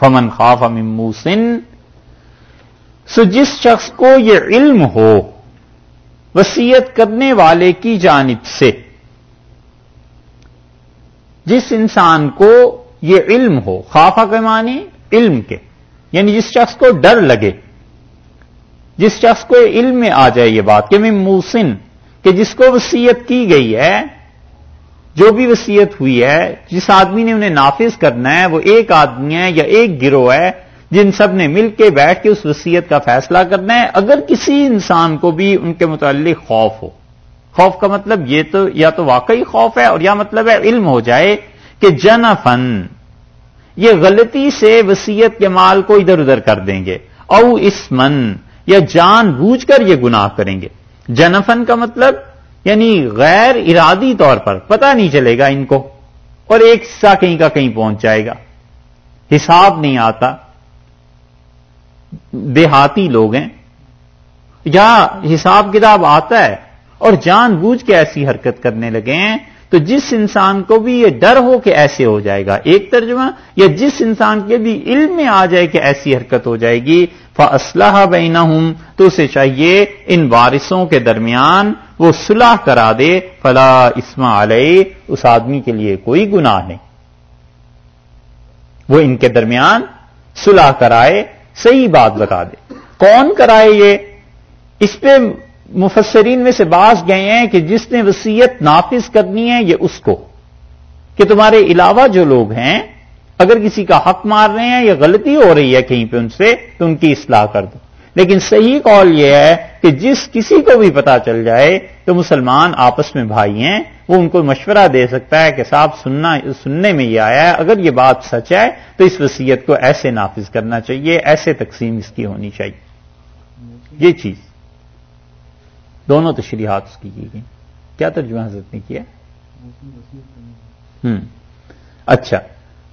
فمن خاف موسن۔ سو جس شخص کو یہ علم ہو وسیعت کرنے والے کی جانب سے، جس انسان کو یہ علم ہو خافا کے معنی علم کے یعنی جس شخص کو ڈر لگے۔ جس شخص کو علم میں آ جائے یہ بات کہ میں موسن، کہ جس کو وسیعت کی گئی ہے جو بھی وسیعت ہوئی ہے، جس آدمی نے انہیں نافذ کرنا ہے، وہ ایک آدمی ہے یا ایک گروہ ہے، جن سب نے مل کے بیٹھ کے اس وسیعت کا فیصلہ کرنا ہے، اگر کسی انسان کو بھی ان کے متعلق خوف ہو۔ خوف کا مطلب یہ تو، یا تو واقعی خوف ہے، اور یا مطلب ہے علم ہو جائے کہ جن فن یہ غلطی سے وسیعت کے مال کو ادھر ادھر کر دیں گے۔ او اسمن، یا جان بوجھ کر یہ گناہ کریں گے۔ جنفن کا مطلب یعنی غیر ارادی طور پر پتہ نہیں چلے گا ان کو اور ایک حصہ کہیں کا کہیں پہنچ جائے گا۔ حساب نہیں آتا۔ دیہاتی لوگ ہیں۔ یا حساب کتاب آتا ہے اور جان بوجھ کے ایسی حرکت کرنے لگے ہیں، تو جس انسان کو بھی یہ ڈر ہو کہ ایسے ہو جائے گا، ایک ترجمہ، یا جس انسان کے بھی علم میں آ جائے کہ ایسی حرکت ہو جائے گی فاسلح بینا ہوں تو اسے چاہیے ان وارثوں کے درمیان وہ صلح کرا دے، فلا اسما علیہ اس آدمی کے لیے کوئی گناہ نہیں۔ وہ ان کے درمیان صلح کرائے، صحیح بات بتا دے۔ کون کرائے یہ؟ اس پہ مفسرین میں سے باز گئے ہیں کہ جس نے وسیعت نافذ کرنی ہے، یہ اس کو۔ کہ تمہارے علاوہ جو لوگ ہیں اگر کسی کا حق مار رہے ہیں یا غلطی ہو رہی ہے کہیں پہ ان سے، تو ان کی اصلاح کر دو۔ لیکن صحیح قول یہ ہے کہ جس کسی کو بھی پتا چل جائے تو مسلمان آپس میں بھائی ہیں، وہ ان کو مشورہ دے سکتا ہے کہ صاحب، سننا، سننے میں یہ آیا ہے، اگر یہ بات سچ ہے تو اس وسیعت کو ایسے نافذ کرنا چاہیے، ایسے تقسیم اس کی ہونی چاہیے۔ یہ چیز۔ دونوں تشریحات اس کی کی گئی۔ کیا ترجمہ حضرت نے کیا؟ ہوں اچھا۔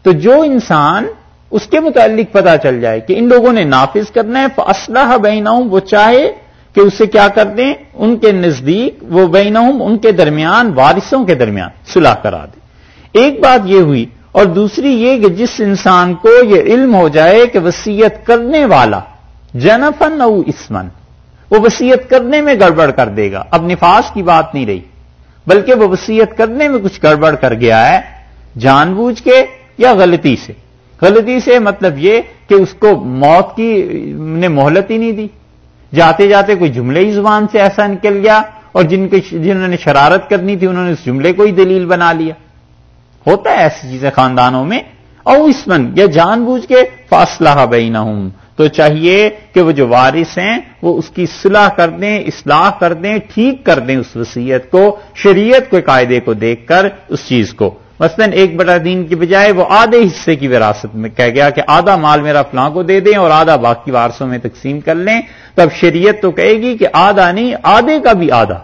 تو جو انسان اس کے متعلق پتا چل جائے کہ ان لوگوں نے نافذ کرنا ہے اسلحہ بہناؤں وہ چاہے کہ اسے کیا کر دیں، ان کے نزدیک، وہ بینہم ان کے درمیان، وارثوں کے درمیان صلح کرا دیں۔ ایک بات یہ ہوئی اور دوسری یہ کہ جس انسان کو یہ علم ہو جائے کہ وسیعت کرنے والا جنفن او اسمن وہ وسیعت کرنے میں گڑبڑ کر دے گا۔ اب نفاس کی بات نہیں رہی، بلکہ وہ وسیعت کرنے میں کچھ گڑبڑ کر گیا ہے۔ جان بوجھ کے یا غلطی سے؟ غلطی سے مطلب یہ کہ اس کو موت کی نے مہلت ہی نہیں دی۔ جاتے جاتے کوئی جملے ہی زبان سے ایسا نکل گیا اور جن کے جنہوں نے شرارت کرنی تھی انہوں نے اس جملے کو ہی دلیل بنا لیا۔ ہوتا ہے ایسی چیزیں خاندانوں میں۔ اور اس من یا جان بوجھ کے فاصلہ بین ہوں تو چاہیے کہ وہ جو وارث ہیں، وہ اس کی صلاح کر دیں، اصلاح کر دیں، ٹھیک کر دیں اس وصیت کو، شریعت کے قاعدے کو دیکھ کر اس چیز کو۔ مثلاً ایک بڑا دین کی بجائے وہ آدھے حصے کی وراثت میں کہہ گیا کہ آدھا مال میرا فلاں کو دے دیں اور آدھا باقی وارثوں میں تقسیم کر لیں۔ تو اب شریعت تو کہے گی کہ آدھا نہیں، آدھے کا بھی آدھا۔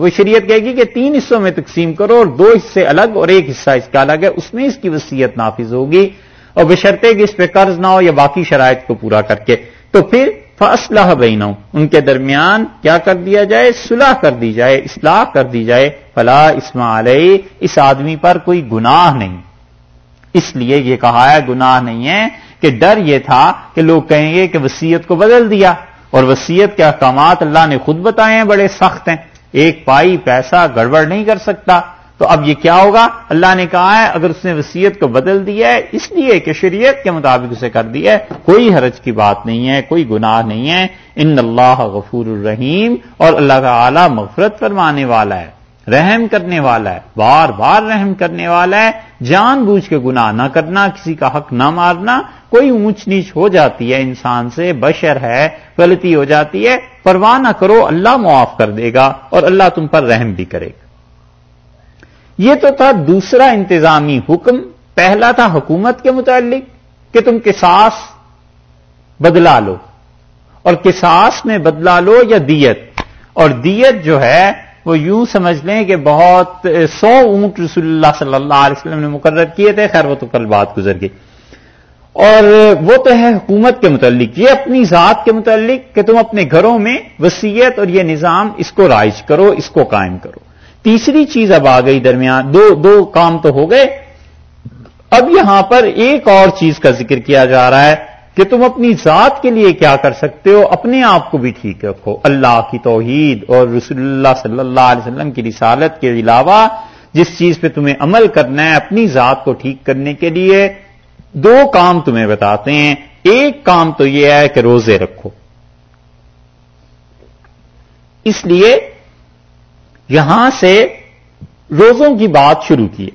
وہ شریعت کہے گی کہ تین حصوں میں تقسیم کرو اور دو حصے الگ اور ایک حصہ اس کا الگ ہے، اس میں اس کی وصیت نافذ ہوگی اور بشرطے کہ اس پہ قرض نہ ہو یا باقی شرائط کو پورا کر کے۔ تو پھر فاصلہ بین ان کے درمیان کیا کر دیا جائے؟ صلح کر دی جائے، اصلاح کر دی جائے۔ فلا اسما علیہ اس آدمی پر کوئی گناہ نہیں۔ اس لیے یہ کہا ہے، گناہ نہیں ہے کہ ڈر یہ تھا کہ لوگ کہیں گے کہ وسیعت کو بدل دیا۔ اور وسیعت کے احکامات اللہ نے خود بتائے ہیں، بڑے سخت ہیں۔ ایک پائی پیسہ گڑبڑ نہیں کر سکتا۔ تو اب یہ کیا ہوگا؟ اللہ نے کہا ہے، اگر اس نے وسیعت کو بدل دیا ہے، اس لیے کہ شریعت کے مطابق اسے کر دیا ہے، کوئی حرج کی بات نہیں ہے، کوئی گناہ نہیں ہے۔ ان اللہ غفور الرحیم، اور اللہ کا اعلیٰ مغفرت فرمانے والا ہے، رحم کرنے والا ہے، بار بار رحم کرنے والا ہے۔ جان بوجھ کے گناہ نہ کرنا، کسی کا حق نہ مارنا۔ کوئی اونچ نیچ ہو جاتی ہے انسان سے، بشر ہے، غلطی ہو جاتی ہے۔ پرواہ نہ کرو، اللہ معاف کر دے گا، اور اللہ تم پر رحم بھی کرے گا۔ یہ تو تھا دوسرا انتظامی حکم، پہلا تھا حکومت کے متعلق، کہ تم کساس بدلا لو۔ اور کساس میں بدلا لو یا دیت؟ اور دیت جو ہے، وہ یوں سمجھ لیں کہ بہت سو اونٹ رسول اللہ صلی اللہ علیہ وسلم نے مقرر کیے تھے، خیر وہ تو کل بات گزر گئی۔ اور وہ تو ہے حکومت کے متعلق، یہ اپنی ذات کے متعلق کہ تم اپنے گھروں میں وسیعت اور یہ نظام اس کو رائج کرو، اس کو قائم کرو۔ تیسری چیز اب آ گئی درمیان، دو دو کام تو ہو گئے۔ اب یہاں پر ایک اور چیز کا ذکر کیا جا رہا ہے کہ تم اپنی ذات کے لیے کیا کر سکتے ہو؟ اپنے آپ کو بھی ٹھیک رکھو۔ اللہ کی توحید اور رسول اللہ صلی اللہ علیہ وسلم کی رسالت کے علاوہ جس چیز پہ تمہیں عمل کرنا ہے اپنی ذات کو ٹھیک کرنے کے لیے دو کام تمہیں بتاتے ہیں۔ ایک کام تو یہ ہے کہ روزے رکھو۔ اس لیے یہاں سے روزوں کی بات شروع کی۔